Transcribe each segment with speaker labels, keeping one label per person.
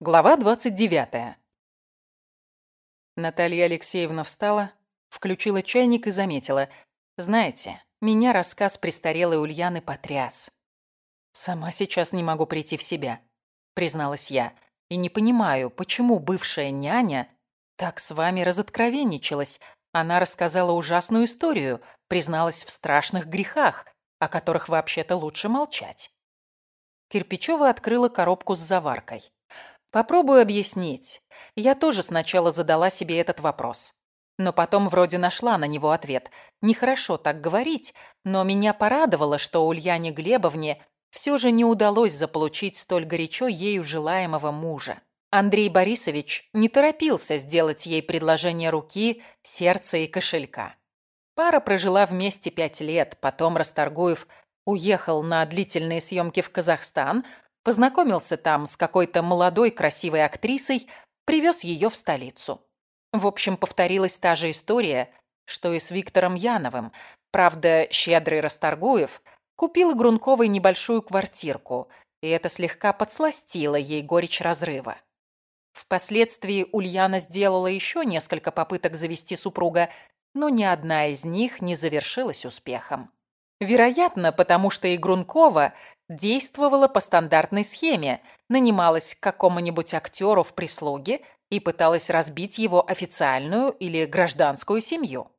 Speaker 1: Глава 29. Наталья Алексеевна встала, включила чайник и заметила. «Знаете, меня рассказ престарелой Ульяны потряс. Сама сейчас не могу прийти в себя», — призналась я. «И не понимаю, почему бывшая няня так с вами разоткровенничалась. Она рассказала ужасную историю, призналась в страшных грехах, о которых вообще-то лучше молчать». Кирпичева открыла коробку с заваркой. Попробую объяснить. Я тоже сначала задала себе этот вопрос. Но потом вроде нашла на него ответ. Нехорошо так говорить, но меня порадовало, что Ульяне Глебовне все же не удалось заполучить столь горячо ею желаемого мужа. Андрей Борисович не торопился сделать ей предложение руки, сердца и кошелька. Пара прожила вместе пять лет, потом Расторгуев уехал на длительные съемки в Казахстан, Познакомился там с какой-то молодой красивой актрисой, привез ее в столицу. В общем, повторилась та же история, что и с Виктором Яновым. Правда, щедрый Расторгуев купил Грунковой небольшую квартирку, и это слегка подсластило ей горечь разрыва. Впоследствии Ульяна сделала еще несколько попыток завести супруга, но ни одна из них не завершилась успехом. Вероятно, потому что и Грункова действовала по стандартной схеме, нанималась к какому-нибудь актеру в прислуге и пыталась разбить его официальную или гражданскую семью.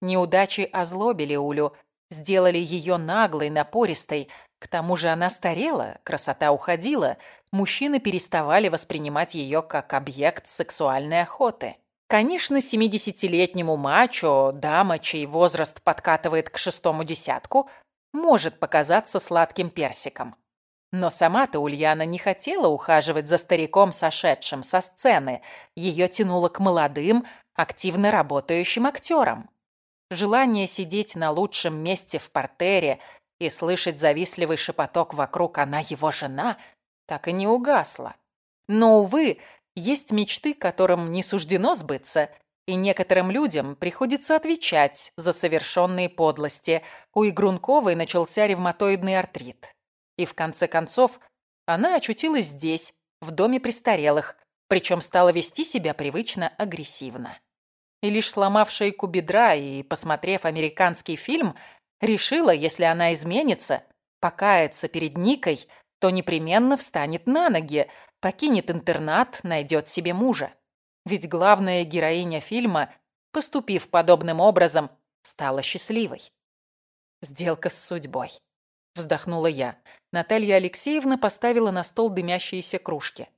Speaker 1: Неудачи озлобили Улю, сделали ее наглой, напористой. К тому же она старела, красота уходила, мужчины переставали воспринимать ее как объект сексуальной охоты. Конечно, 70-летнему мачо, дама, чей возраст подкатывает к шестому десятку, может показаться сладким персиком. Но сама-то Ульяна не хотела ухаживать за стариком, сошедшим со сцены. Ее тянуло к молодым, активно работающим актерам. Желание сидеть на лучшем месте в портере и слышать завистливый шепоток вокруг «она его жена» так и не угасло. Но, увы, есть мечты, которым не суждено сбыться, и некоторым людям приходится отвечать за совершенные подлости. У Игрунковой начался ревматоидный артрит. И в конце концов она очутилась здесь, в доме престарелых, причем стала вести себя привычно агрессивно. И лишь сломав шейку бедра и посмотрев американский фильм, решила, если она изменится, покаяться перед Никой, то непременно встанет на ноги, покинет интернат, найдет себе мужа. Ведь главная героиня фильма, поступив подобным образом, стала счастливой. «Сделка с судьбой», — вздохнула я. Наталья Алексеевна поставила на стол дымящиеся кружки.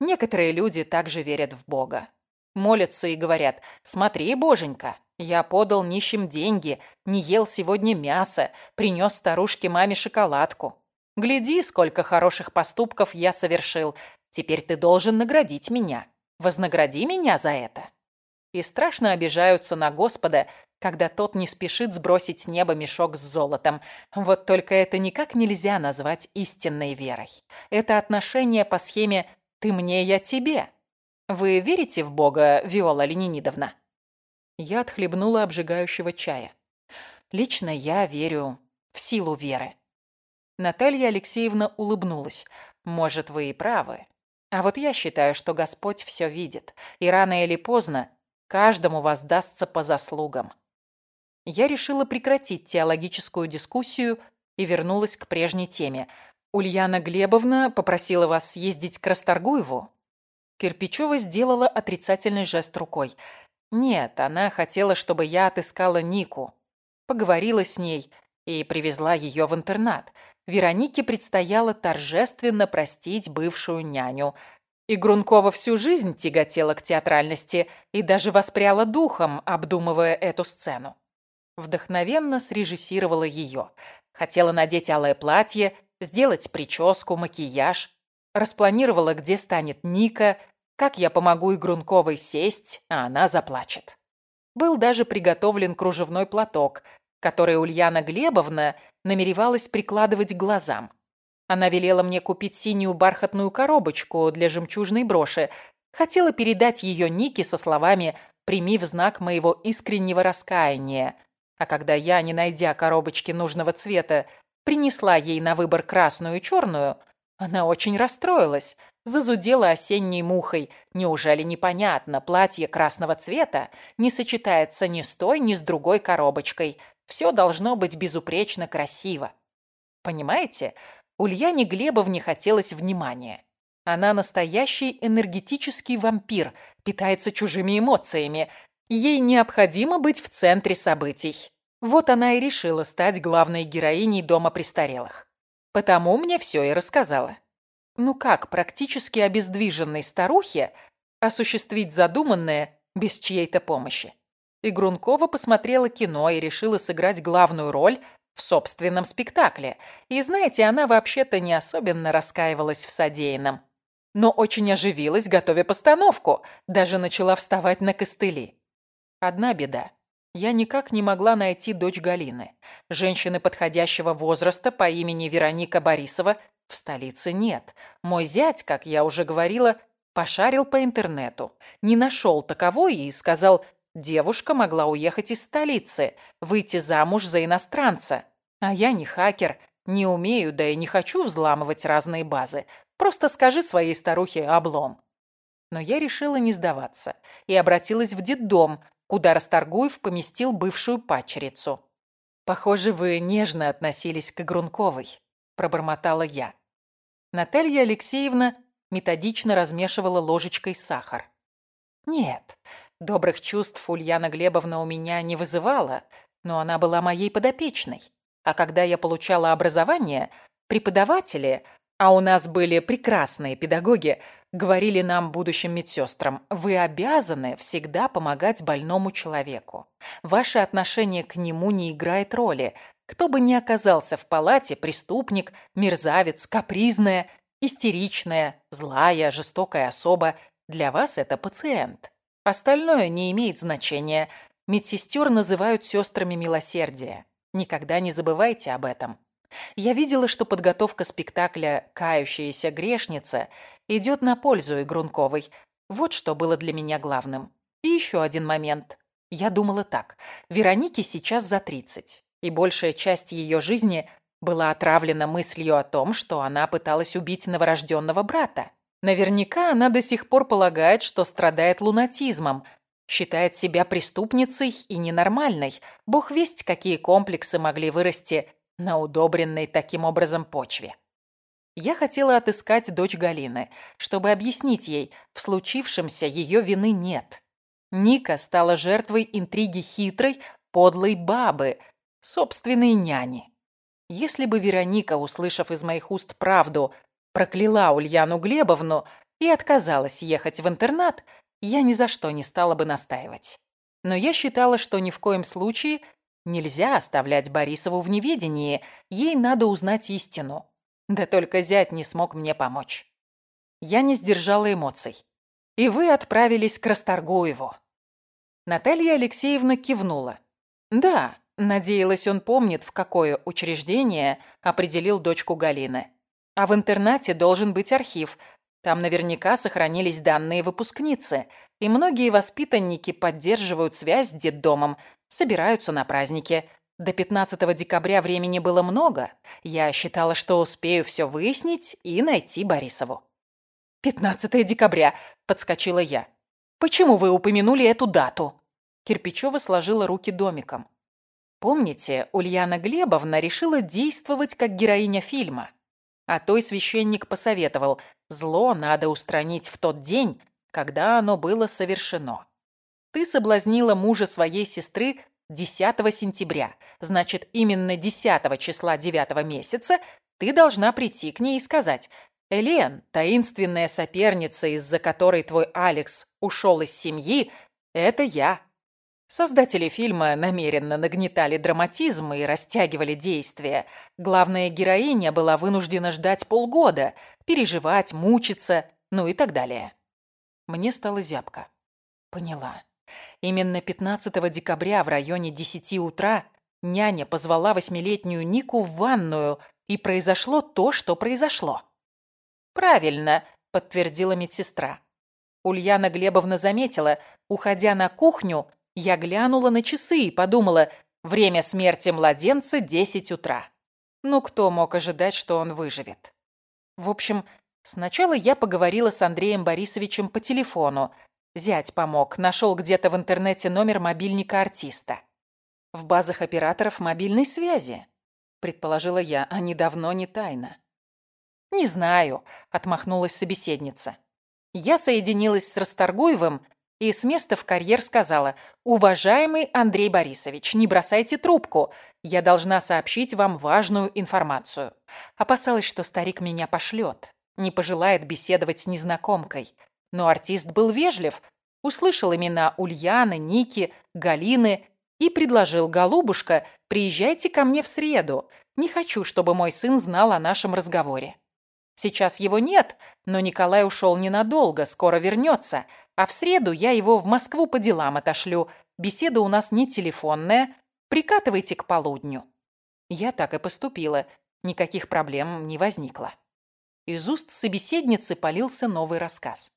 Speaker 1: Некоторые люди также верят в Бога. Молятся и говорят, «Смотри, боженька, я подал нищим деньги, не ел сегодня мясо, принес старушке маме шоколадку. Гляди, сколько хороших поступков я совершил. Теперь ты должен наградить меня. Вознагради меня за это». И страшно обижаются на Господа, когда тот не спешит сбросить с неба мешок с золотом. Вот только это никак нельзя назвать истинной верой. Это отношение по схеме «ты мне, я тебе». Вы верите в Бога, Виола Ленинидовна? Я отхлебнула обжигающего чая. Лично я верю в силу веры. Наталья Алексеевна улыбнулась. Может, вы и правы. А вот я считаю, что Господь все видит, и рано или поздно каждому воздастся по заслугам. Я решила прекратить теологическую дискуссию и вернулась к прежней теме. Ульяна Глебовна попросила вас съездить к Расторгуеву? Кирпичева сделала отрицательный жест рукой. Нет, она хотела, чтобы я отыскала Нику, поговорила с ней и привезла ее в интернат. Веронике предстояло торжественно простить бывшую няню. И Грункова всю жизнь тяготела к театральности и даже воспряла духом, обдумывая эту сцену. Вдохновенно срежиссировала ее. Хотела надеть алое платье, сделать прическу, макияж. Распланировала, где станет Ника, как я помогу и Грунковой сесть, а она заплачет. Был даже приготовлен кружевной платок, который Ульяна Глебовна намеревалась прикладывать к глазам. Она велела мне купить синюю бархатную коробочку для жемчужной броши. Хотела передать ее Нике со словами «Прими в знак моего искреннего раскаяния». А когда я, не найдя коробочки нужного цвета, принесла ей на выбор красную и черную, она очень расстроилась. зазудела осенней мухой. Неужели непонятно, платье красного цвета не сочетается ни с той, ни с другой коробочкой. Все должно быть безупречно красиво. Понимаете, Ульяне Глебовне хотелось внимания. Она настоящий энергетический вампир, питается чужими эмоциями. Ей необходимо быть в центре событий. Вот она и решила стать главной героиней дома престарелых. Потому мне все и рассказала. Ну как практически обездвиженной старухе осуществить задуманное без чьей-то помощи? И Грункова посмотрела кино и решила сыграть главную роль в собственном спектакле. И знаете, она вообще-то не особенно раскаивалась в содеянном. Но очень оживилась, готовя постановку, даже начала вставать на костыли. Одна беда. Я никак не могла найти дочь Галины. Женщины подходящего возраста по имени Вероника Борисова в столице нет. Мой зять, как я уже говорила, пошарил по интернету. Не нашел таковой и сказал, девушка могла уехать из столицы, выйти замуж за иностранца. А я не хакер, не умею, да и не хочу взламывать разные базы. Просто скажи своей старухе облом. Но я решила не сдаваться и обратилась в детдом, куда Расторгуев поместил бывшую падчерицу. «Похоже, вы нежно относились к Игрунковой», – пробормотала я. Наталья Алексеевна методично размешивала ложечкой сахар. «Нет, добрых чувств Ульяна Глебовна у меня не вызывала, но она была моей подопечной. А когда я получала образование, преподаватели а у нас были прекрасные педагоги, говорили нам, будущим медсестрам, вы обязаны всегда помогать больному человеку. Ваше отношение к нему не играет роли. Кто бы ни оказался в палате, преступник, мерзавец, капризная, истеричная, злая, жестокая особа, для вас это пациент. Остальное не имеет значения. Медсестер называют сестрами милосердия. Никогда не забывайте об этом. Я видела, что подготовка спектакля «Кающаяся грешница» идет на пользу Игрунковой. Вот что было для меня главным. И еще один момент. Я думала так. Веронике сейчас за 30, и большая часть ее жизни была отравлена мыслью о том, что она пыталась убить новорожденного брата. Наверняка она до сих пор полагает, что страдает лунатизмом, считает себя преступницей и ненормальной. Бог весть, какие комплексы могли вырасти на удобренной таким образом почве. Я хотела отыскать дочь Галины, чтобы объяснить ей, в случившемся ее вины нет. Ника стала жертвой интриги хитрой, подлой бабы, собственной няни. Если бы Вероника, услышав из моих уст правду, прокляла Ульяну Глебовну и отказалась ехать в интернат, я ни за что не стала бы настаивать. Но я считала, что ни в коем случае Нельзя оставлять Борисову в неведении, ей надо узнать истину. Да только зять не смог мне помочь. Я не сдержала эмоций. И вы отправились к Расторгуеву. Наталья Алексеевна кивнула. Да, надеялась, он помнит, в какое учреждение определил дочку Галины. А в интернате должен быть архив. Там наверняка сохранились данные выпускницы, и многие воспитанники поддерживают связь с детдомом, собираются на праздники. До 15 декабря времени было много. Я считала, что успею все выяснить и найти Борисову. «15 декабря», — подскочила я. «Почему вы упомянули эту дату?» Кирпичева сложила руки домиком. Помните, Ульяна Глебовна решила действовать как героиня фильма. А той священник посоветовал, зло надо устранить в тот день, когда оно было совершено. Ты соблазнила мужа своей сестры 10 сентября. Значит, именно 10 числа 9 месяца ты должна прийти к ней и сказать «Элен, таинственная соперница, из-за которой твой Алекс ушел из семьи, это я». Создатели фильма намеренно нагнетали драматизм и растягивали действия. Главная героиня была вынуждена ждать полгода, переживать, мучиться, ну и так далее. Мне стало зябко. Поняла. Именно 15 декабря в районе 10 утра няня позвала восьмилетнюю Нику в ванную, и произошло то, что произошло. «Правильно», — подтвердила медсестра. Ульяна Глебовна заметила, уходя на кухню, я глянула на часы и подумала, время смерти младенца 10 утра. Ну, кто мог ожидать, что он выживет? В общем, Сначала я поговорила с Андреем Борисовичем по телефону. Зять помог, нашел где-то в интернете номер мобильника артиста. В базах операторов мобильной связи, предположила я, а недавно не тайна. «Не знаю», — отмахнулась собеседница. Я соединилась с Расторгуевым и с места в карьер сказала, «Уважаемый Андрей Борисович, не бросайте трубку. Я должна сообщить вам важную информацию». Опасалась, что старик меня пошлет, не пожелает беседовать с незнакомкой. Но артист был вежлив, услышал имена Ульяны, Ники, Галины и предложил, «Голубушка, приезжайте ко мне в среду. Не хочу, чтобы мой сын знал о нашем разговоре». Сейчас его нет, но Николай ушел ненадолго, скоро вернется. А в среду я его в Москву по делам отошлю. Беседа у нас не телефонная. Прикатывайте к полудню. Я так и поступила. Никаких проблем не возникло. Из уст собеседницы полился новый рассказ.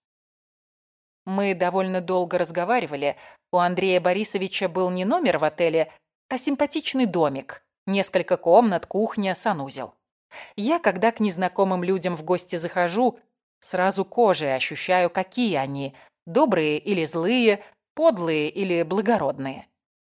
Speaker 1: Мы довольно долго разговаривали. У Андрея Борисовича был не номер в отеле, а симпатичный домик. Несколько комнат, кухня, санузел. Я, когда к незнакомым людям в гости захожу, сразу кожей ощущаю, какие они – добрые или злые, подлые или благородные.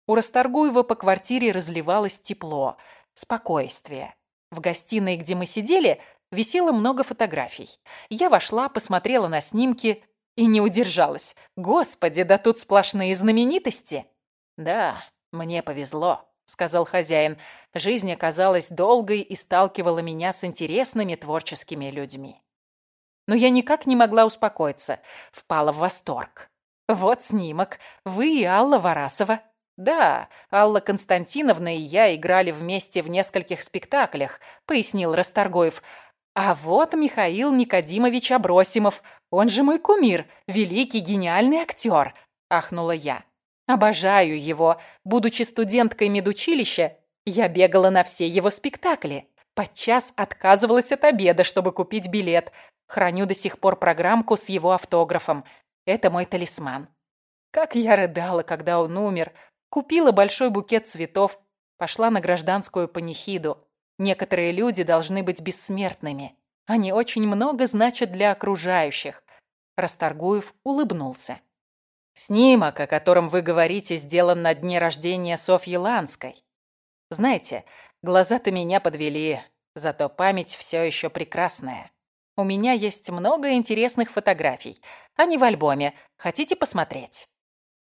Speaker 1: У Расторгуева по квартире разливалось тепло, спокойствие. В гостиной, где мы сидели, висело много фотографий. Я вошла, посмотрела на снимки и не удержалась. Господи, да тут сплошные знаменитости. Да, мне повезло. — сказал хозяин. «Жизнь оказалась долгой и сталкивала меня с интересными творческими людьми». Но я никак не могла успокоиться, впала в восторг. «Вот снимок. Вы и Алла Варасова». «Да, Алла Константиновна и я играли вместе в нескольких спектаклях», — пояснил Расторгоев. «А вот Михаил Никодимович Абросимов, он же мой кумир, великий гениальный актер», — ахнула я. Обожаю его. Будучи студенткой медучилища, я бегала на все его спектакли. Подчас отказывалась от обеда, чтобы купить билет. Храню до сих пор программку с его автографом. Это мой талисман. Как я рыдала, когда он умер. Купила большой букет цветов. Пошла на гражданскую панихиду. Некоторые люди должны быть бессмертными. Они очень много значат для окружающих. Расторгуев улыбнулся. Снимок, о котором вы говорите, сделан на дне рождения Софьи Ланской. Знаете, глаза-то меня подвели, зато память все еще прекрасная. У меня есть много интересных фотографий. Они в альбоме. Хотите посмотреть?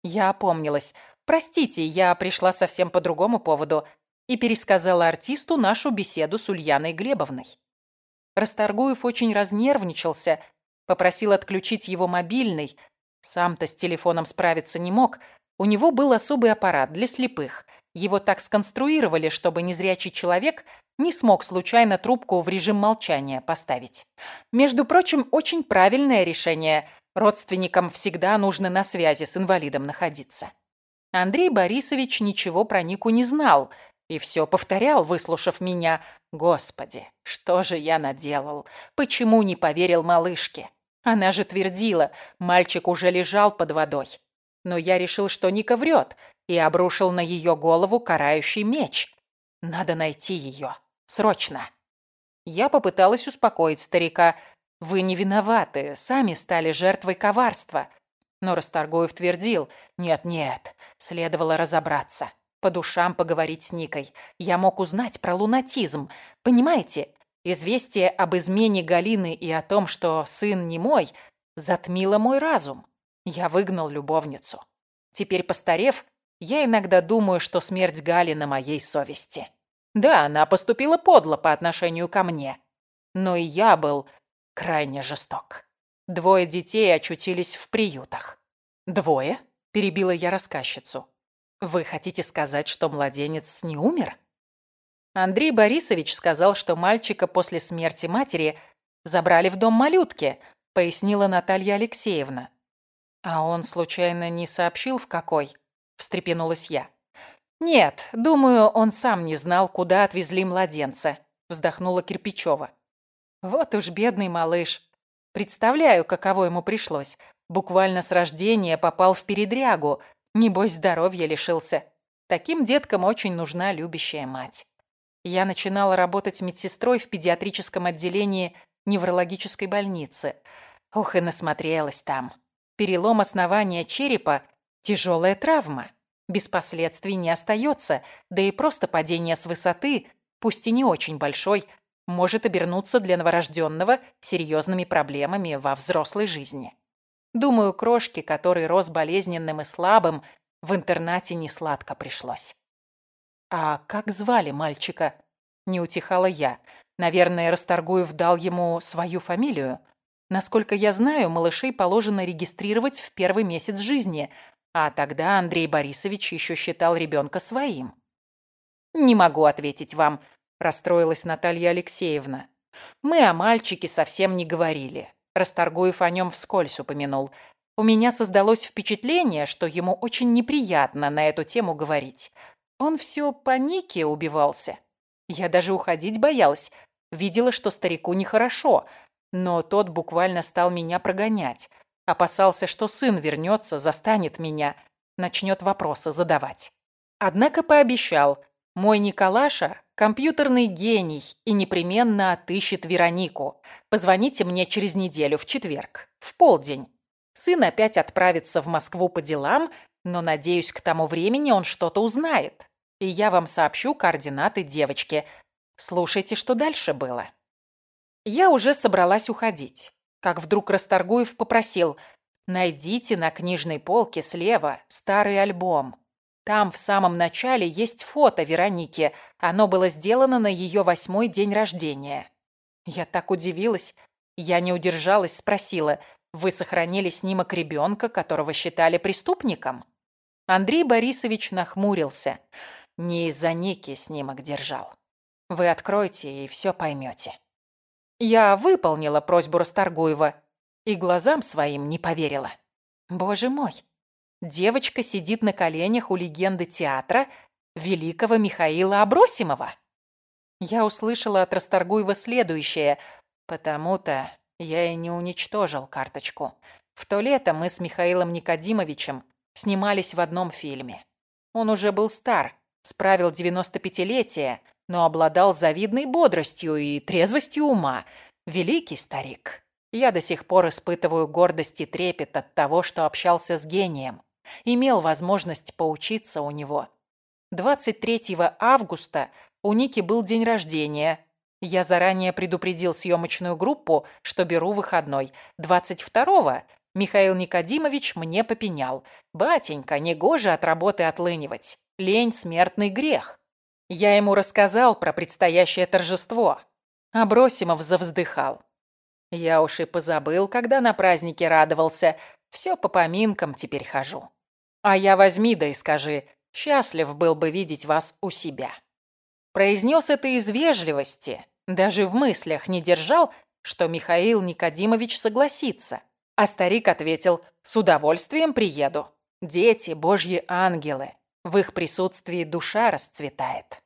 Speaker 1: Я опомнилась. Простите, я пришла совсем по другому поводу и пересказала артисту нашу беседу с Ульяной Глебовной. Расторгуев очень разнервничался, попросил отключить его мобильный, сам-то с телефоном справиться не мог. У него был особый аппарат для слепых. Его так сконструировали, чтобы незрячий человек не смог случайно трубку в режим молчания поставить. Между прочим, очень правильное решение. Родственникам всегда нужно на связи с инвалидом находиться. Андрей Борисович ничего про Нику не знал и все повторял, выслушав меня. «Господи, что же я наделал? Почему не поверил малышке?» Она же твердила, мальчик уже лежал под водой. Но я решил, что Ника врет, и обрушил на ее голову карающий меч. Надо найти ее. Срочно. Я попыталась успокоить старика. Вы не виноваты, сами стали жертвой коварства. Но Расторгуев твердил, нет-нет, следовало разобраться. По душам поговорить с Никой. Я мог узнать про лунатизм. Понимаете, Известие об измене Галины и о том, что сын не мой, затмило мой разум. Я выгнал любовницу. Теперь, постарев, я иногда думаю, что смерть Гали на моей совести. Да, она поступила подло по отношению ко мне. Но и я был крайне жесток. Двое детей очутились в приютах. «Двое?» – перебила я рассказчицу. «Вы хотите сказать, что младенец не умер?» Андрей Борисович сказал, что мальчика после смерти матери забрали в дом малютки, пояснила Наталья Алексеевна. А он случайно не сообщил, в какой? Встрепенулась я. Нет, думаю, он сам не знал, куда отвезли младенца, вздохнула Кирпичева. Вот уж бедный малыш. Представляю, каково ему пришлось. Буквально с рождения попал в передрягу. Небось, здоровья лишился. Таким деткам очень нужна любящая мать. Я начинала работать медсестрой в педиатрическом отделении неврологической больницы. Ох, и насмотрелась там. Перелом основания черепа – тяжелая травма. Без последствий не остается, да и просто падение с высоты, пусть и не очень большой, может обернуться для новорожденного серьезными проблемами во взрослой жизни. Думаю, крошке, который рос болезненным и слабым, в интернате не сладко пришлось. «А как звали мальчика?» Не утихала я. Наверное, Расторгуев дал ему свою фамилию. Насколько я знаю, малышей положено регистрировать в первый месяц жизни, а тогда Андрей Борисович еще считал ребенка своим. «Не могу ответить вам», – расстроилась Наталья Алексеевна. «Мы о мальчике совсем не говорили. Расторгуев о нем вскользь упомянул. У меня создалось впечатление, что ему очень неприятно на эту тему говорить. Он все по Нике убивался. Я даже уходить боялась. Видела, что старику нехорошо, но тот буквально стал меня прогонять. Опасался, что сын вернется, застанет меня, начнет вопросы задавать. Однако пообещал, мой Николаша – компьютерный гений и непременно отыщет Веронику. Позвоните мне через неделю, в четверг, в полдень. Сын опять отправится в Москву по делам, но, надеюсь, к тому времени он что-то узнает. И я вам сообщу координаты девочки. Слушайте, что дальше было. Я уже собралась уходить, как вдруг Расторгуев попросил «Найдите на книжной полке слева старый альбом. Там в самом начале есть фото Вероники. Оно было сделано на ее восьмой день рождения». Я так удивилась. Я не удержалась, спросила – вы сохранили снимок ребенка, которого считали преступником? Андрей Борисович нахмурился. Не из-за Ники снимок держал. Вы откройте и все поймете. Я выполнила просьбу Расторгуева и глазам своим не поверила. Боже мой, девочка сидит на коленях у легенды театра великого Михаила Абросимова. Я услышала от Расторгуева следующее, потому-то я и не уничтожил карточку. В то лето мы с Михаилом Никодимовичем снимались в одном фильме. Он уже был стар, справил 95-летие, но обладал завидной бодростью и трезвостью ума. Великий старик. Я до сих пор испытываю гордость и трепет от того, что общался с гением. Имел возможность поучиться у него. 23 августа у Ники был день рождения, я заранее предупредил съемочную группу, что беру выходной. 22-го Михаил Никодимович мне попенял. «Батенька, негоже от работы отлынивать. Лень – смертный грех». Я ему рассказал про предстоящее торжество. Абросимов завздыхал. Я уж и позабыл, когда на празднике радовался. Все по поминкам теперь хожу. А я возьми да и скажи, счастлив был бы видеть вас у себя. Произнес это из вежливости, даже в мыслях не держал, что Михаил Никодимович согласится. А старик ответил, с удовольствием приеду. Дети, божьи ангелы, в их присутствии душа расцветает.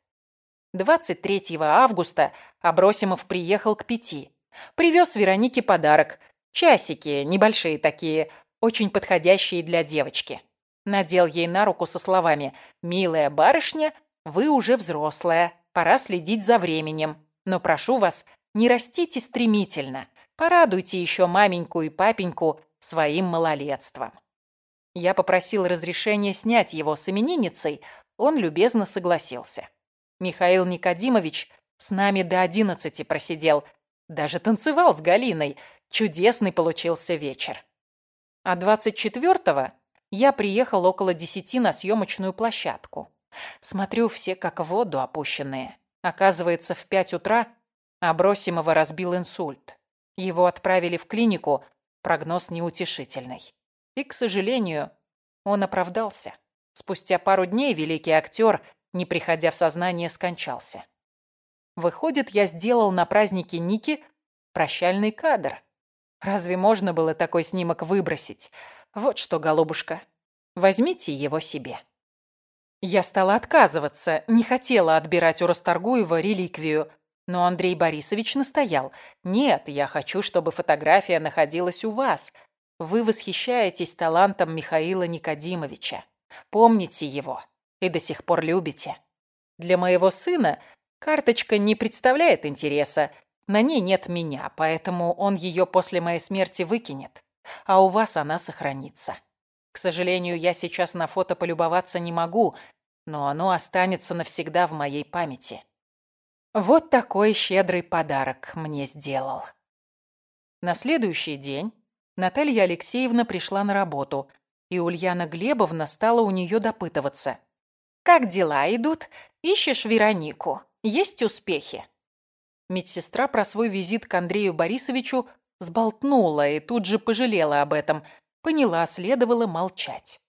Speaker 1: 23 августа Абросимов приехал к пяти. Привез Веронике подарок. Часики, небольшие такие, очень подходящие для девочки. Надел ей на руку со словами «Милая барышня, вы уже взрослая, пора следить за временем. Но прошу вас, не растите стремительно. Порадуйте еще маменьку и папеньку своим малолетством. Я попросил разрешения снять его с именинницей, он любезно согласился. Михаил Никодимович с нами до одиннадцати просидел, даже танцевал с Галиной. Чудесный получился вечер. А двадцать четвертого я приехал около десяти на съемочную площадку. Смотрю, все как в воду опущенные. Оказывается, в пять утра Абросимова разбил инсульт. Его отправили в клинику, прогноз неутешительный. И, к сожалению, он оправдался. Спустя пару дней великий актер, не приходя в сознание, скончался. Выходит, я сделал на празднике Ники прощальный кадр. Разве можно было такой снимок выбросить? Вот что, голубушка, возьмите его себе. Я стала отказываться, не хотела отбирать у Расторгуева реликвию, но Андрей Борисович настоял. «Нет, я хочу, чтобы фотография находилась у вас. Вы восхищаетесь талантом Михаила Никодимовича. Помните его и до сих пор любите. Для моего сына карточка не представляет интереса. На ней нет меня, поэтому он ее после моей смерти выкинет, а у вас она сохранится. К сожалению, я сейчас на фото полюбоваться не могу, но оно останется навсегда в моей памяти. Вот такой щедрый подарок мне сделал. На следующий день Наталья Алексеевна пришла на работу, и Ульяна Глебовна стала у нее допытываться. «Как дела идут? Ищешь Веронику? Есть успехи?» Медсестра про свой визит к Андрею Борисовичу сболтнула и тут же пожалела об этом. Поняла, следовало молчать.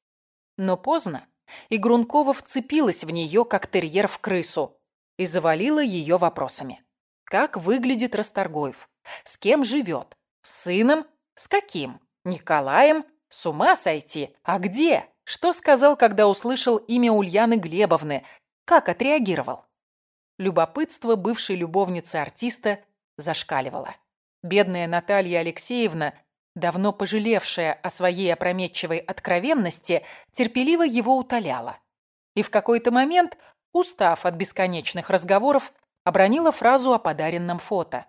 Speaker 1: Но поздно, и Грункова вцепилась в нее, как терьер в крысу, и завалила ее вопросами. Как выглядит Расторгуев? С кем живет? С сыном? С каким? Николаем? С ума сойти? А где? Что сказал, когда услышал имя Ульяны Глебовны? Как отреагировал? Любопытство бывшей любовницы артиста зашкаливало. Бедная Наталья Алексеевна, давно пожалевшая о своей опрометчивой откровенности, терпеливо его утоляла. И в какой-то момент, устав от бесконечных разговоров, обронила фразу о подаренном фото.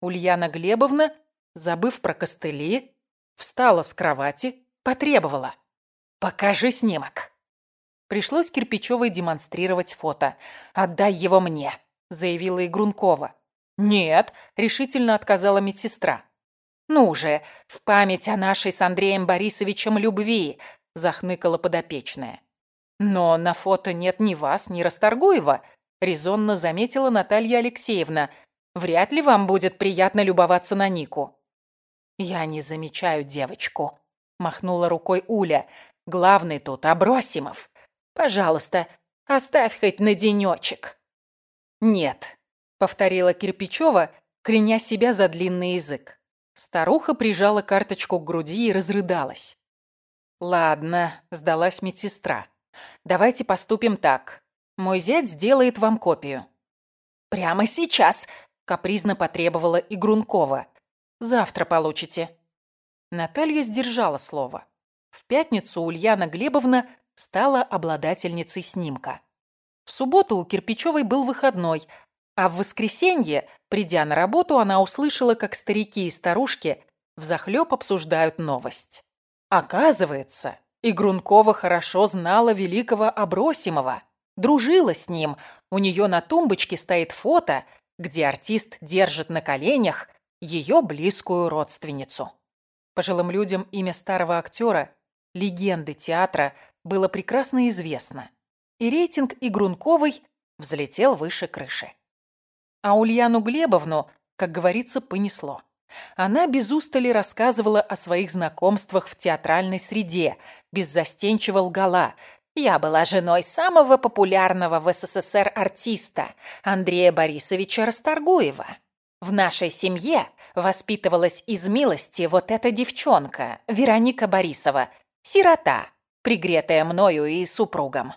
Speaker 1: Ульяна Глебовна, забыв про костыли, встала с кровати, потребовала. «Покажи снимок». Пришлось Кирпичевой демонстрировать фото. «Отдай его мне», — заявила Игрункова. «Нет», — решительно отказала медсестра. «Ну же, в память о нашей с Андреем Борисовичем любви», — захныкала подопечная. «Но на фото нет ни вас, ни Расторгуева», — резонно заметила Наталья Алексеевна. «Вряд ли вам будет приятно любоваться на Нику». «Я не замечаю девочку», — махнула рукой Уля. Главный тут Абросимов. Пожалуйста, оставь хоть на денечек. Нет, повторила Кирпичева, кляня себя за длинный язык. Старуха прижала карточку к груди и разрыдалась. «Ладно», — сдалась медсестра. «Давайте поступим так. Мой зять сделает вам копию». «Прямо сейчас», — капризно потребовала Игрункова. «Завтра получите». Наталья сдержала слово. В пятницу Ульяна Глебовна стала обладательницей снимка. В субботу у Кирпичевой был выходной, а в воскресенье, придя на работу, она услышала, как старики и старушки взахлёб обсуждают новость. Оказывается, Игрункова хорошо знала великого Абросимова, дружила с ним. У нее на тумбочке стоит фото, где артист держит на коленях ее близкую родственницу. Пожилым людям имя старого актера легенды театра было прекрасно известно, и рейтинг Игрунковой взлетел выше крыши. А Ульяну Глебовну, как говорится, понесло. Она без устали рассказывала о своих знакомствах в театральной среде, беззастенчиво лгала. «Я была женой самого популярного в СССР артиста Андрея Борисовича Расторгуева. В нашей семье воспитывалась из милости вот эта девчонка, Вероника Борисова, Сирота, пригретая мною и супругом.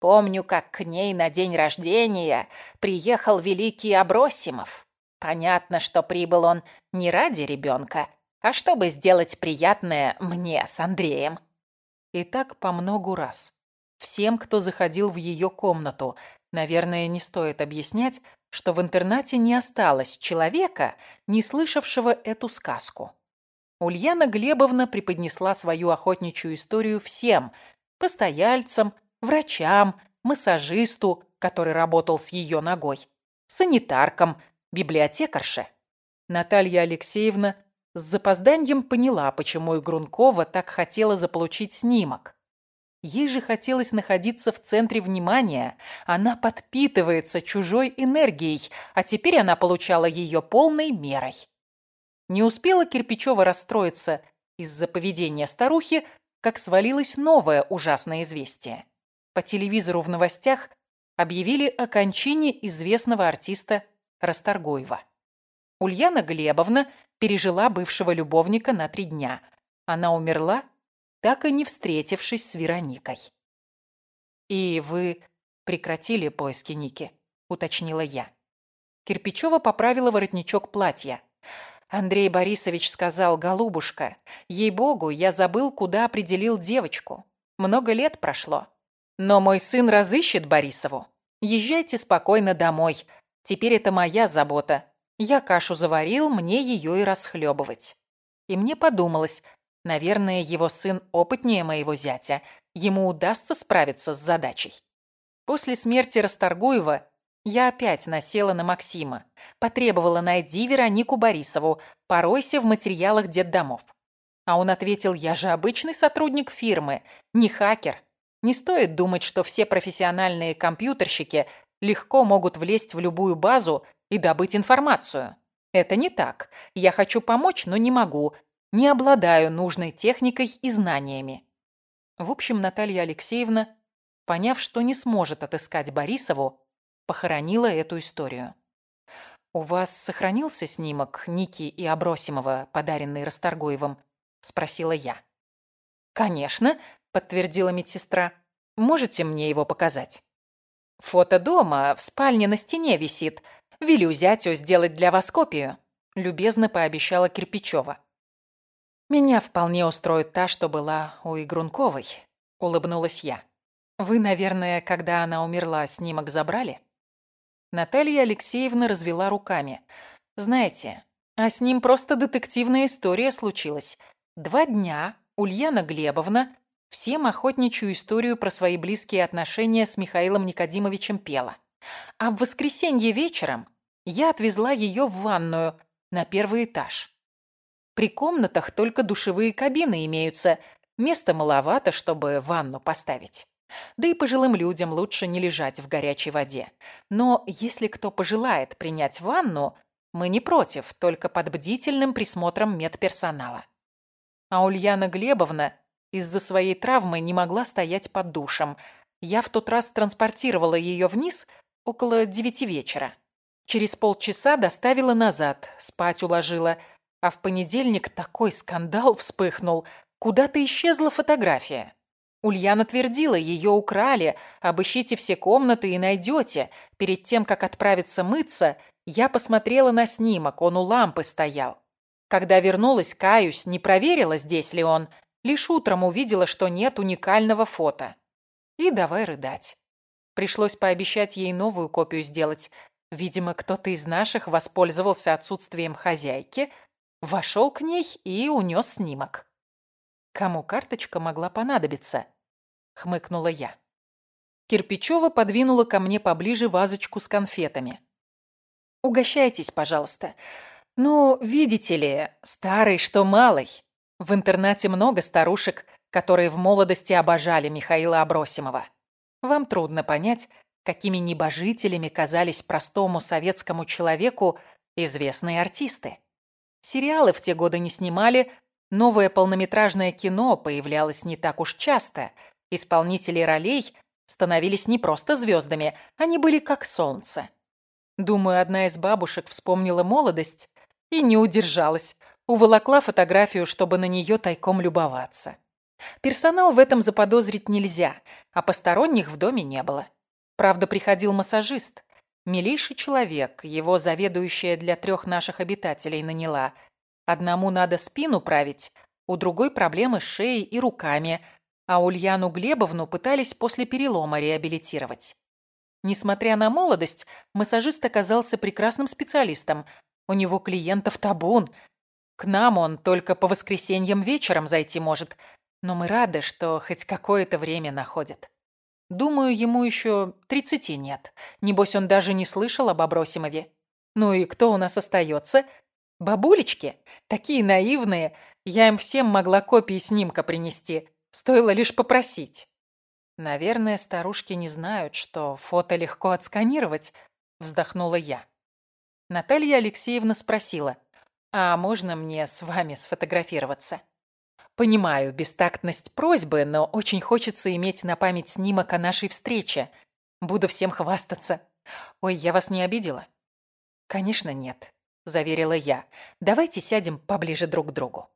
Speaker 1: Помню, как к ней на день рождения приехал великий Абросимов. Понятно, что прибыл он не ради ребенка, а чтобы сделать приятное мне с Андреем. И так по многу раз. Всем, кто заходил в ее комнату, наверное, не стоит объяснять, что в интернате не осталось человека, не слышавшего эту сказку. Ульяна Глебовна преподнесла свою охотничью историю всем – постояльцам, врачам, массажисту, который работал с ее ногой, санитаркам, библиотекарше. Наталья Алексеевна с запозданием поняла, почему Игрункова так хотела заполучить снимок. Ей же хотелось находиться в центре внимания. Она подпитывается чужой энергией, а теперь она получала ее полной мерой. Не успела Кирпичева расстроиться из-за поведения старухи, как свалилось новое ужасное известие. По телевизору в новостях объявили о кончине известного артиста Расторгуева. Ульяна Глебовна пережила бывшего любовника на три дня. Она умерла, так и не встретившись с Вероникой. «И вы прекратили поиски Ники?» – уточнила я. Кирпичева поправила воротничок платья. Андрей Борисович сказал, «Голубушка, ей-богу, я забыл, куда определил девочку. Много лет прошло. Но мой сын разыщет Борисову. Езжайте спокойно домой. Теперь это моя забота. Я кашу заварил, мне ее и расхлебывать. И мне подумалось, наверное, его сын опытнее моего зятя, ему удастся справиться с задачей. После смерти Расторгуева я опять насела на Максима, потребовала найди Веронику Борисову, поройся в материалах детдомов. А он ответил, я же обычный сотрудник фирмы, не хакер. Не стоит думать, что все профессиональные компьютерщики легко могут влезть в любую базу и добыть информацию. Это не так. Я хочу помочь, но не могу. Не обладаю нужной техникой и знаниями. В общем, Наталья Алексеевна, поняв, что не сможет отыскать Борисову, похоронила эту историю. «У вас сохранился снимок Ники и Абросимова, подаренный Расторгуевым?» – спросила я. «Конечно», – подтвердила медсестра. «Можете мне его показать?» «Фото дома, в спальне на стене висит. Велю зятю сделать для вас копию», – любезно пообещала Кирпичева. «Меня вполне устроит та, что была у Игрунковой», – улыбнулась я. «Вы, наверное, когда она умерла, снимок забрали?» Наталья Алексеевна развела руками. «Знаете, а с ним просто детективная история случилась. Два дня Ульяна Глебовна всем охотничью историю про свои близкие отношения с Михаилом Никодимовичем пела. А в воскресенье вечером я отвезла ее в ванную на первый этаж. При комнатах только душевые кабины имеются, места маловато, чтобы ванну поставить. Да и пожилым людям лучше не лежать в горячей воде. Но если кто пожелает принять ванну, мы не против, только под бдительным присмотром медперсонала. А Ульяна Глебовна из-за своей травмы не могла стоять под душем. Я в тот раз транспортировала ее вниз около девяти вечера. Через полчаса доставила назад, спать уложила. А в понедельник такой скандал вспыхнул. Куда-то исчезла фотография. Ульяна твердила, ее украли, обыщите все комнаты и найдете. Перед тем, как отправиться мыться, я посмотрела на снимок, он у лампы стоял. Когда вернулась, каюсь, не проверила, здесь ли он, лишь утром увидела, что нет уникального фото. И давай рыдать. Пришлось пообещать ей новую копию сделать. Видимо, кто-то из наших воспользовался отсутствием хозяйки, вошел к ней и унес снимок. Кому карточка могла понадобиться? Хмыкнула я. Кирпичева подвинула ко мне поближе вазочку с конфетами. «Угощайтесь, пожалуйста. Ну, видите ли, старый что малый. В интернате много старушек, которые в молодости обожали Михаила Абросимова. Вам трудно понять, какими небожителями казались простому советскому человеку известные артисты. Сериалы в те годы не снимали, Новое полнометражное кино появлялось не так уж часто. Исполнители ролей становились не просто звездами, они были как солнце. Думаю, одна из бабушек вспомнила молодость и не удержалась, уволокла фотографию, чтобы на нее тайком любоваться. Персонал в этом заподозрить нельзя, а посторонних в доме не было. Правда, приходил массажист. Милейший человек, его заведующая для трех наших обитателей наняла – Одному надо спину править, у другой проблемы с шеей и руками, а Ульяну Глебовну пытались после перелома реабилитировать. Несмотря на молодость, массажист оказался прекрасным специалистом. У него клиентов табун. К нам он только по воскресеньям вечером зайти может, но мы рады, что хоть какое-то время находит. Думаю, ему еще тридцати нет. Небось, он даже не слышал об Абросимове. Ну и кто у нас остается? Бабулечки, такие наивные, я им всем могла копии снимка принести, стоило лишь попросить. Наверное, старушки не знают, что фото легко отсканировать, вздохнула я. Наталья Алексеевна спросила, а можно мне с вами сфотографироваться? Понимаю бестактность просьбы, но очень хочется иметь на память снимок о нашей встрече. Буду всем хвастаться. Ой, я вас не обидела? Конечно, нет заверила я. «Давайте сядем поближе друг к другу».